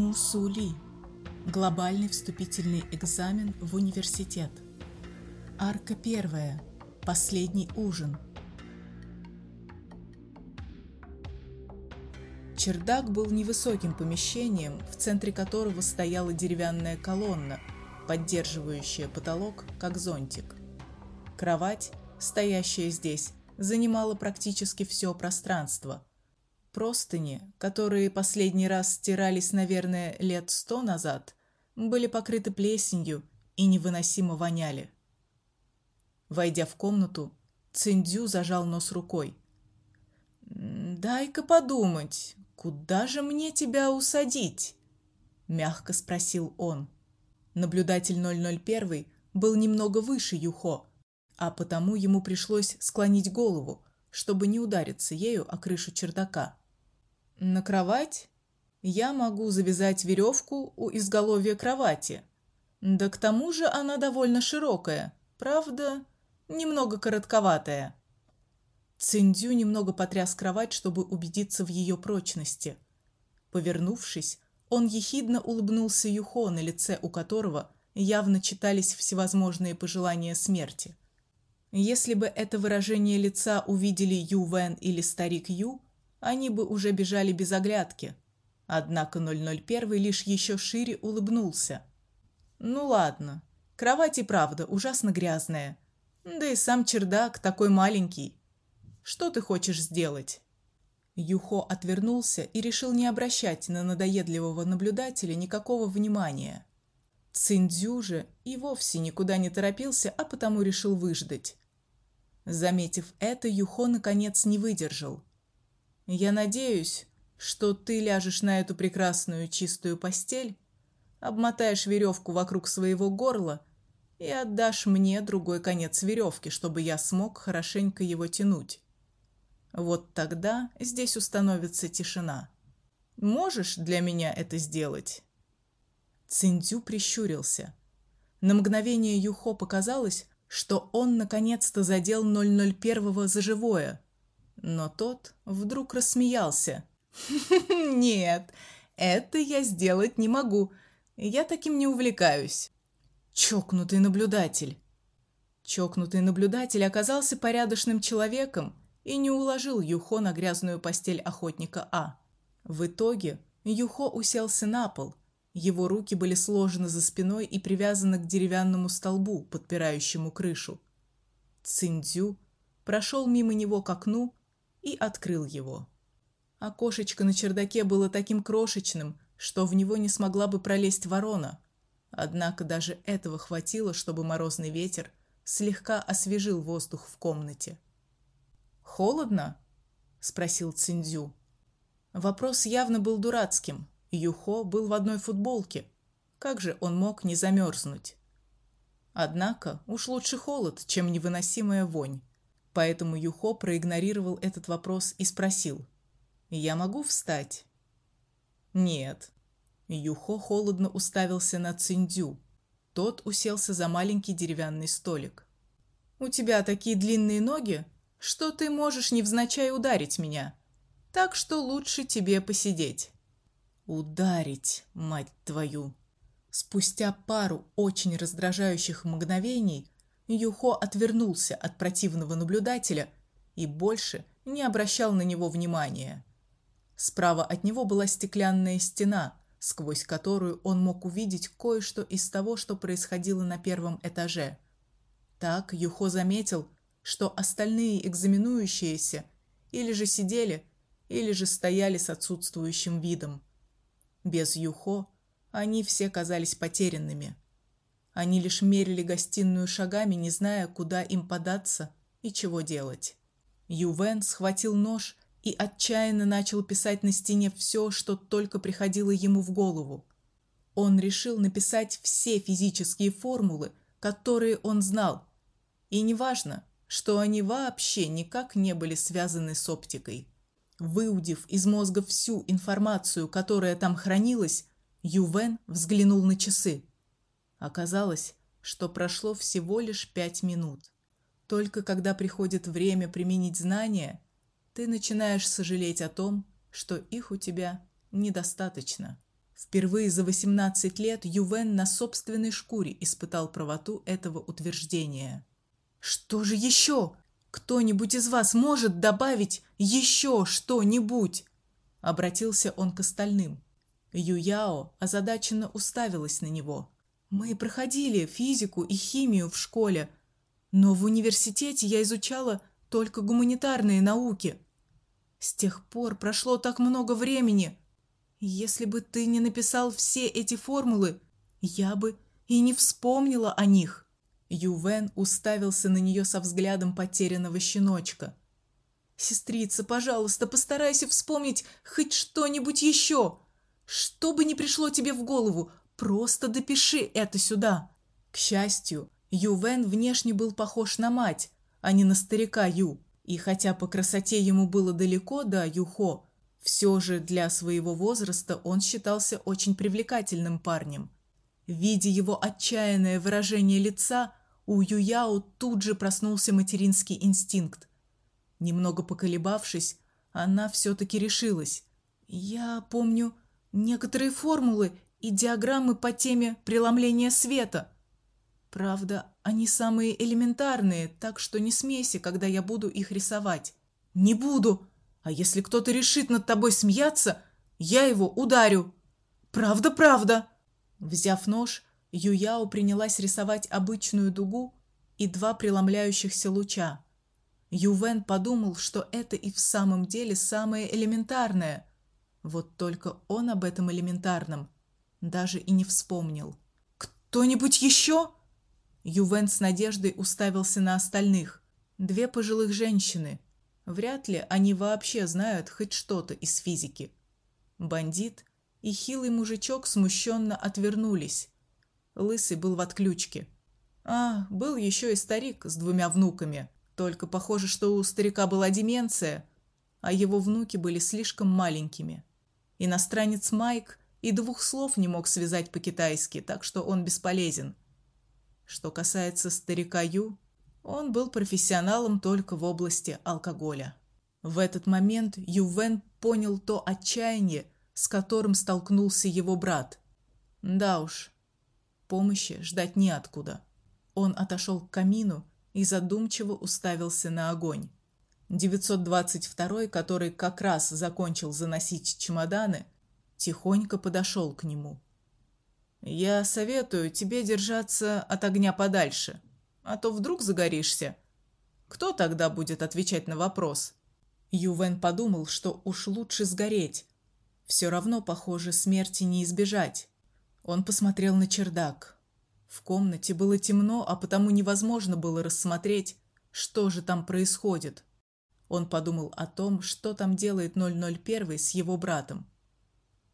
Мусули. Глобальный вступительный экзамен в университет. Арка первая. Последний ужин. Чердак был невысоким помещением, в центре которого стояла деревянная колонна, поддерживающая потолок, как зонтик. Кровать, стоящая здесь, занимала практически все пространство. Простыни, которые последний раз стирались, наверное, лет сто назад, были покрыты плесенью и невыносимо воняли. Войдя в комнату, Циндзю зажал нос рукой. «Дай-ка подумать, куда же мне тебя усадить?» – мягко спросил он. Наблюдатель 001 был немного выше Юхо, а потому ему пришлось склонить голову, чтобы не удариться ею о крышу чердака. На кровать я могу завязать веревку у изголовья кровати. Да к тому же она довольно широкая, правда, немного коротковатая. Циндзю немного потряс кровать, чтобы убедиться в ее прочности. Повернувшись, он ехидно улыбнулся Юхо, на лице у которого явно читались всевозможные пожелания смерти. Если бы это выражение лица увидели Ю Вен или старик Ю, они бы уже бежали без оглядки. Однако 001 лишь еще шире улыбнулся. Ну ладно. Кровать и правда ужасно грязная. Да и сам чердак такой маленький. Что ты хочешь сделать? Юхо отвернулся и решил не обращать на надоедливого наблюдателя никакого внимания. Циндзю же и вовсе никуда не торопился, а потому решил выждать. Заметив это, Юхо наконец не выдержал. Я надеюсь, что ты ляжешь на эту прекрасную чистую постель, обмотаешь веревку вокруг своего горла и отдашь мне другой конец веревки, чтобы я смог хорошенько его тянуть. Вот тогда здесь установится тишина. Можешь для меня это сделать? Циндзю прищурился. На мгновение Юхо показалось, что он наконец-то задел 001 за живое. Но тот вдруг рассмеялся. Нет, это я сделать не могу. Я таким не увлекаюсь. Чокнутый наблюдатель. Чокнутый наблюдатель оказался порядочным человеком и не уложил Юхо на грязную постель охотника А. В итоге Юхо уселся на пол, его руки были сложены за спиной и привязаны к деревянному столбу, подпирающему крышу. Циндзю прошел мимо него к окну и открыл его. Окошечко на чердаке было таким крошечным, что в него не смогла бы пролезть ворона. Однако даже этого хватило, чтобы морозный ветер слегка освежил воздух в комнате. Холодно? спросил Циндзю. Вопрос явно был дурацким, Юхо был в одной футболке. Как же он мог не замерзнуть? Однако уж лучше холод, чем невыносимая вонь. Поэтому Юхо проигнорировал этот вопрос и спросил: "Я могу встать?" "Нет". Юхо холодно уставился на Циндю. Тот уселся за маленький деревянный столик. У тебя такие длинные ноги, что ты можешь невзначай ударить меня. Так что лучше тебе посидеть. Ударить, мать твою. Спустя пару очень раздражающих мгновений Юхо отвернулся от противного наблюдателя и больше не обращал на него внимания. Справа от него была стеклянная стена, сквозь которую он мог увидеть кое-что из того, что происходило на первом этаже. Так Юхо заметил, что остальные экзаменующиеся или же сидели, или же стояли с отсутствующим видом. Без Юхо они все казались потерянными. Они лишь мерили гостиную шагами, не зная, куда им податься и чего делать. Ювен схватил нож и отчаянно начал писать на стене все, что только приходило ему в голову. Он решил написать все физические формулы, которые он знал. И неважно, что они вообще никак не были связаны с оптикой. Выудив из мозга всю информацию, которая там хранилась, Ювен взглянул на часы. Оказалось, что прошло всего лишь пять минут. Только когда приходит время применить знания, ты начинаешь сожалеть о том, что их у тебя недостаточно. Впервые за 18 лет Ювен на собственной шкуре испытал правоту этого утверждения. Что же еще? Кто-нибудь из вас может добавить еще что-нибудь? Обратился он к остальным. Юяо озадаченно уставилась на него. Мы проходили физику и химию в школе, но в университете я изучала только гуманитарные науки. С тех пор прошло так много времени. Если бы ты не написал все эти формулы, я бы и не вспомнила о них. Ювен уставился на нее со взглядом потерянного щеночка. Сестрица, пожалуйста, постарайся вспомнить хоть что-нибудь еще. Что бы ни пришло тебе в голову, просто допиши это сюда. К счастью, Ювен внешне был похож на мать, а не на старика Ю. И хотя по красоте ему было далеко до Юхо, все же для своего возраста он считался очень привлекательным парнем. Видя его отчаянное выражение лица, у Юяо тут же проснулся материнский инстинкт. Немного поколебавшись, она все таки решилась. Я помню некоторые формулы и диаграммы по теме преломления света. Правда, они самые элементарные, так что не смейся, когда я буду их рисовать. Не буду. А если кто-то решит над тобой смеяться, я его ударю. Правда, правда. Взяв нож, Юяо принялась рисовать обычную дугу и два преломляющихся луча. Ювен подумал, что это и в самом деле самое элементарное. Вот только он об этом элементарном даже и не вспомнил. Кто-нибудь еще?» Ювен с надеждой уставился на остальных. Две пожилых женщины. Вряд ли они вообще знают хоть что-то из физики. Бандит и хилый мужичок смущенно отвернулись, Лысый был в отключке. А, был еще и старик с двумя внуками. Только похоже, что у старика была деменция, а его внуки были слишком маленькими. Иностранец Майк и двух слов не мог связать по-китайски, так что он бесполезен. Что касается старика Ю, он был профессионалом только в области алкоголя. В этот момент Ювен понял то отчаяние, с которым столкнулся его брат. Да уж, Помощи ждать неоткуда. Он отошел к камину и задумчиво уставился на огонь. 922, который как раз закончил заносить чемоданы, тихонько подошел к нему. Я советую тебе держаться от огня подальше, а то вдруг загоришься. Кто тогда будет отвечать на вопрос? Ювен подумал, что уж лучше сгореть. Все равно, похоже, смерти не избежать. Он посмотрел на чердак. В комнате было темно, а потому невозможно было рассмотреть, что же там происходит. Он подумал о том, что там делает 001 с его братом.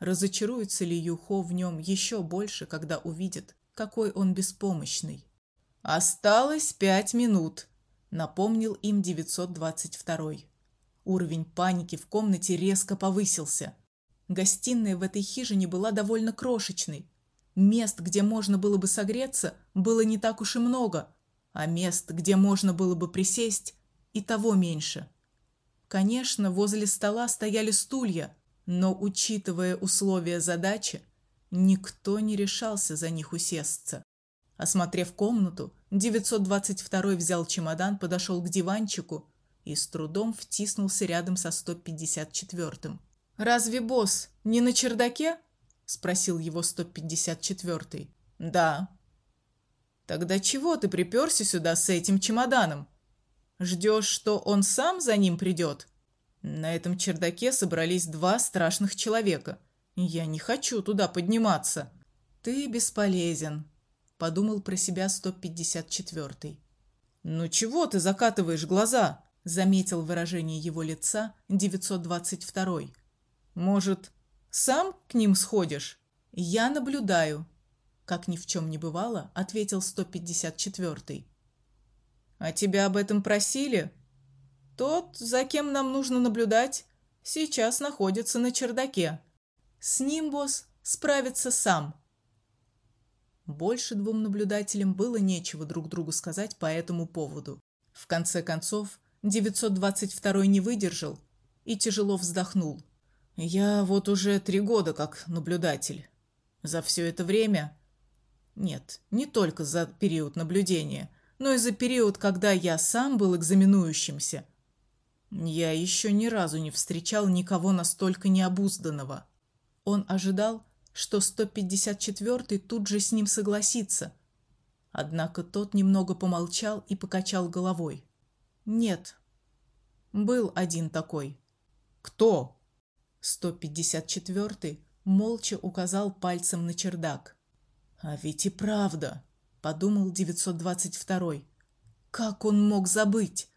Разочаруется ли Юхо в нем еще больше, когда увидит, какой он беспомощный? Осталось пять минут, напомнил им 922. Уровень паники в комнате резко повысился. Гостиная в этой хижине была довольно крошечной. Мест, где можно было бы согреться, было не так уж и много, а мест, где можно было бы присесть, и того меньше. Конечно, возле стола стояли стулья, но, учитывая условия задачи, никто не решался за них усесться. Осмотрев комнату, 922 взял чемодан, подошел к диванчику и с трудом втиснулся рядом со 154-м. Разве босс не на чердаке? спросил его 154-й. Да. Тогда чего ты приперся сюда с этим чемоданом? Ждешь, что он сам за ним придет? На этом чердаке собрались два страшных человека. Я не хочу туда подниматься. Ты бесполезен, подумал про себя 154-й. Ну чего ты закатываешь глаза? заметил выражение его лица 922-й. Может, сам к ним сходишь? Я наблюдаю, как ни в чем не бывало, ответил 154-й. А тебя об этом просили? Тот, за кем нам нужно наблюдать, сейчас находится на чердаке. С ним босс справится сам. Больше двум наблюдателям было нечего друг другу сказать по этому поводу. В конце концов, 922 не выдержал и тяжело вздохнул. Я вот уже три года как наблюдатель. За все это время... Нет, не только за период наблюдения, но и за период, когда я сам был экзаменующимся. Я еще ни разу не встречал никого настолько необузданного. Он ожидал, что 154-й тут же с ним согласится. Однако тот немного помолчал и покачал головой. Нет. Был один такой. Кто? 154-й молча указал пальцем на чердак. А ведь и правда, подумал 922-й. Как он мог забыть?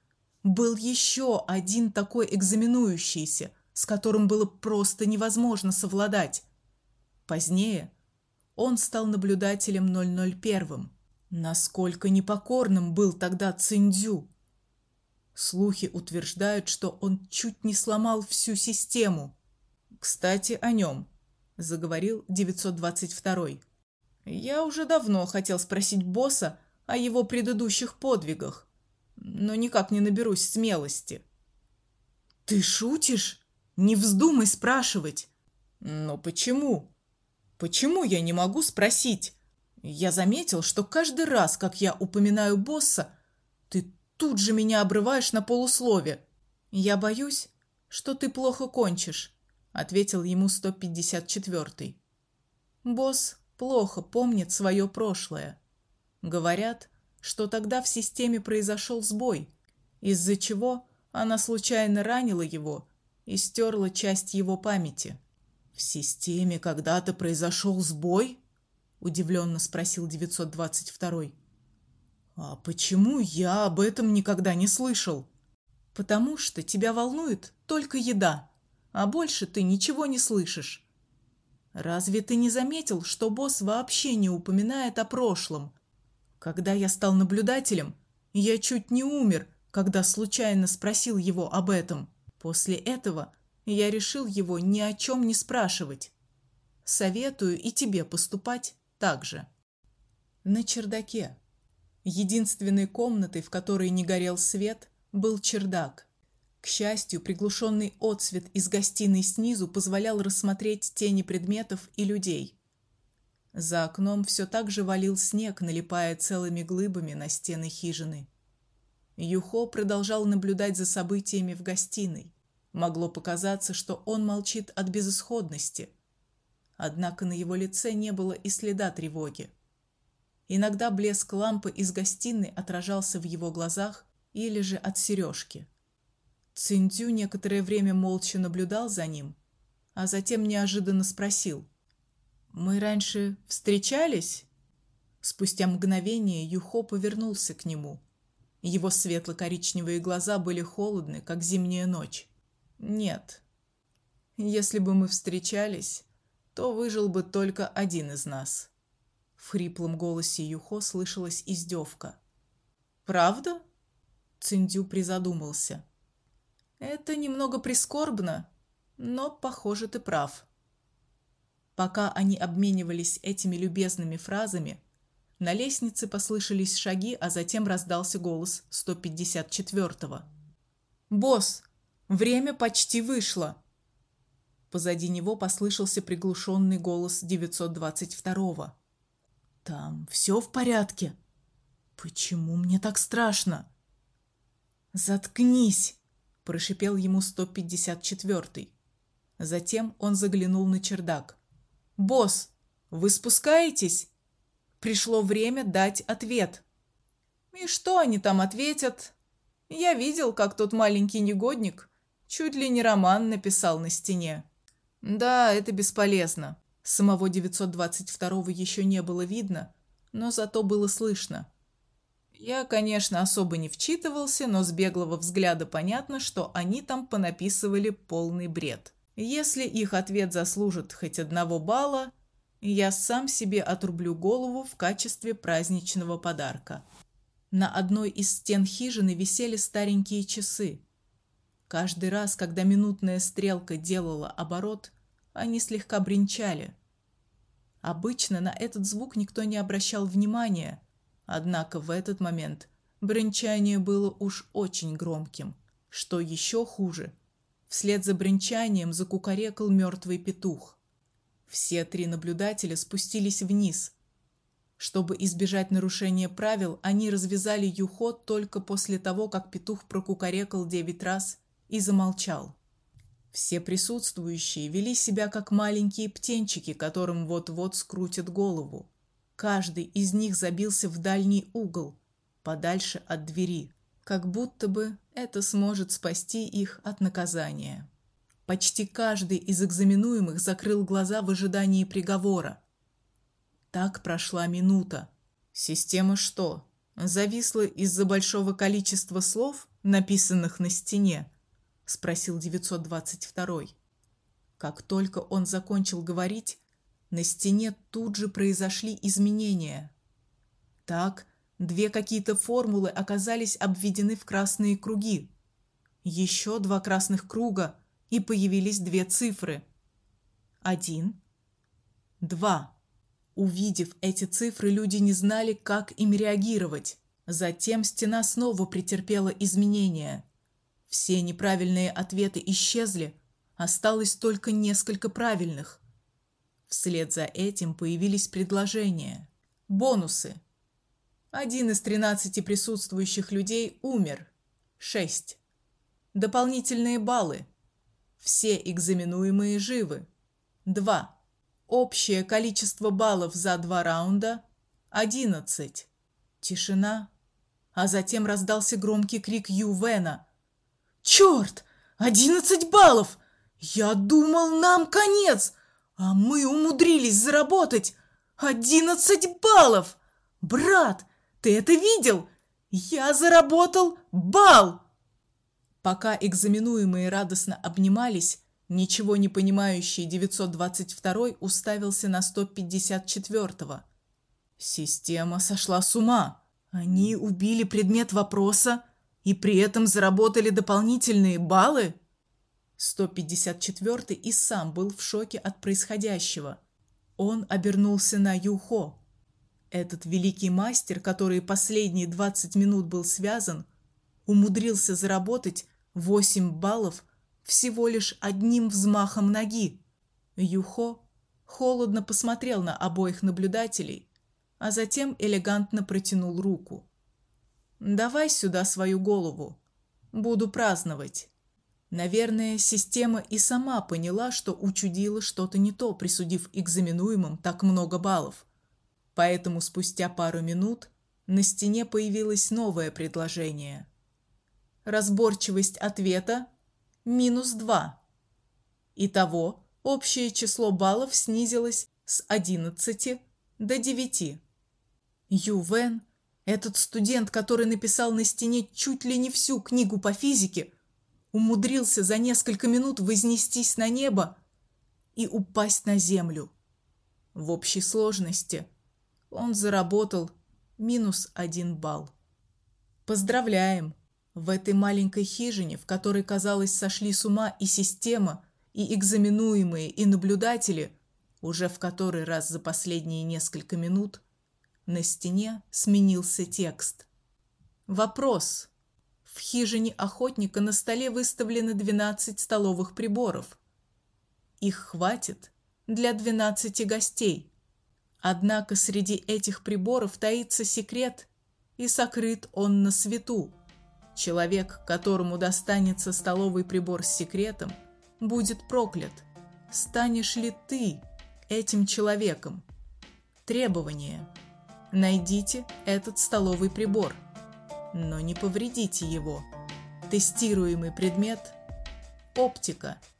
Был еще один такой экзаменующийся, с которым было просто невозможно совладать. Позднее он стал наблюдателем 001. Насколько непокорным был тогда Циндзю. Слухи утверждают, что он чуть не сломал всю систему. Кстати, о нем, заговорил 922. Я уже давно хотел спросить босса о его предыдущих подвигах, но никак не наберусь смелости. Ты шутишь? Не вздумай спрашивать. Но почему? Почему я не могу спросить? Я заметил, что каждый раз, как я упоминаю босса, ты тут же меня обрываешь на полуслове. Я боюсь, что ты плохо кончишь, ответил ему 154-й. Босс плохо помнит свое прошлое. Говорят, что тогда в системе произошел сбой, из-за чего она случайно ранила его и стерла часть его памяти. В системе когда-то произошел сбой? удивленно спросил 922. А почему я об этом никогда не слышал? Потому что тебя волнует только еда, а больше ты ничего не слышишь. Разве ты не заметил, что босс вообще не упоминает о прошлом? Когда я стал наблюдателем, я чуть не умер, когда случайно спросил его об этом. После этого я решил его ни о чем не спрашивать. Советую и тебе поступать так же. На чердаке. Единственной комнатой, в которой не горел свет, был чердак. К счастью, приглушенный отсвет из гостиной снизу позволял рассмотреть тени предметов и людей. За окном все так же валил снег, налипая целыми глыбами на стены хижины. Юхо продолжал наблюдать за событиями в гостиной. Могло показаться, что он молчит от безысходности. Однако на его лице не было и следа тревоги. Иногда блеск лампы из гостиной отражался в его глазах или же от сережки. Циндзю некоторое время молча наблюдал за ним, а затем неожиданно спросил: "Мы раньше встречались?" Спустя мгновение Юхо повернулся к нему. Его светло-коричневые глаза были холодны, как зимняя ночь. Нет. Если бы мы встречались, то выжил бы только один из нас. В хриплом голосе Юхо слышалась издевка. Правда? Циндю призадумался. Это немного прискорбно, но, похоже, ты прав. Пока они обменивались этими любезными фразами, на лестнице послышались шаги, а затем раздался голос 154-го. Босс, Время почти вышло. Позади него послышался приглушенный голос 922-го. Там все в порядке. Почему мне так страшно? Заткнись, прошипел ему 154-й. Затем он заглянул на чердак. Босс, вы спускаетесь? Пришло время дать ответ. И что они там ответят? Я видел, как тот маленький негодник Чуть ли не роман написал на стене. Да, это бесполезно. Самого 922-го еще не было видно, но зато было слышно. Я, конечно, особо не вчитывался, но с беглого взгляда понятно, что они там понаписывали полный бред. Если их ответ заслужит хоть одного балла, я сам себе отрублю голову в качестве праздничного подарка. На одной из стен хижины висели старенькие часы. Каждый раз, когда минутная стрелка делала оборот, они слегка бренчали. Обычно на этот звук никто не обращал внимания, однако в этот момент бренчание было уж очень громким. Что еще хуже, Вслед за бренчанием закукарекал мертвый петух. Все три наблюдателя спустились вниз. Чтобы избежать нарушения правил, они развязали Юхо только после того, как петух прокукарекал девять раз и замолчал. Все присутствующие вели себя как маленькие птенчики, которым вот-вот скрутят голову. Каждый из них забился в дальний угол, подальше от двери, как будто бы это сможет спасти их от наказания. Почти каждый из экзаменуемых закрыл глаза в ожидании приговора. Так прошла минута. Система что, зависла из-за большого количества слов, написанных на стене? спросил 922. Как только он закончил говорить, на стене тут же произошли изменения. Так, две какие-то формулы оказались обведены в красные круги. Еще два красных круга, и появились две цифры. Один, два. Увидев эти цифры, люди не знали, как им реагировать. Затем стена снова претерпела изменения. Все неправильные ответы исчезли, осталось только несколько правильных. Вслед за этим появились предложения. Бонусы. Один из тринадцати присутствующих людей умер. Шесть. Дополнительные баллы. Все экзаменуемые живы. Два. Общее количество баллов за два раунда одиннадцать. Тишина, а затем раздался громкий крик Ювена. Черт! Одиннадцать баллов! Я думал, нам конец, а мы умудрились заработать одиннадцать баллов! Брат, ты это видел? Я заработал балл! Пока экзаменуемые радостно обнимались, ничего не понимающий 922 уставился на 154-го. Система сошла с ума. Они убили предмет вопроса и при этом заработали дополнительные баллы? 154 и сам был в шоке от происходящего. Он обернулся на Юхо. Этот великий мастер, который последние 20 минут был связан, умудрился заработать 8 баллов всего лишь одним взмахом ноги. Юхо холодно посмотрел на обоих наблюдателей, а затем элегантно протянул руку. Давай сюда свою голову. Буду праздновать. Наверное, система и сама поняла, что учудила что-то не то, присудив экзаменуемым так много баллов. Поэтому спустя пару минут на стене появилось новое предложение. Разборчивость ответа минус два. Итого общее число баллов снизилось с 11 до 9. Ювен этот студент, который написал на стене чуть ли не всю книгу по физике, умудрился за несколько минут вознестись на небо и упасть на землю. В общей сложности он заработал минус один балл. Поздравляем! В этой маленькой хижине, в которой, казалось, сошли с ума и система, и экзаменуемые, и наблюдатели, уже в который раз за последние несколько минут – на стене сменился текст. Вопрос. В хижине охотника на столе выставлены 12 столовых приборов. Их хватит для 12 гостей. Однако среди этих приборов таится секрет, и сокрыт он на свету. Человек, которому достанется столовый прибор с секретом, будет проклят. Станешь ли ты этим человеком? Требование – Найдите этот столовый прибор, но не повредите его. Тестируемый предмет – оптика –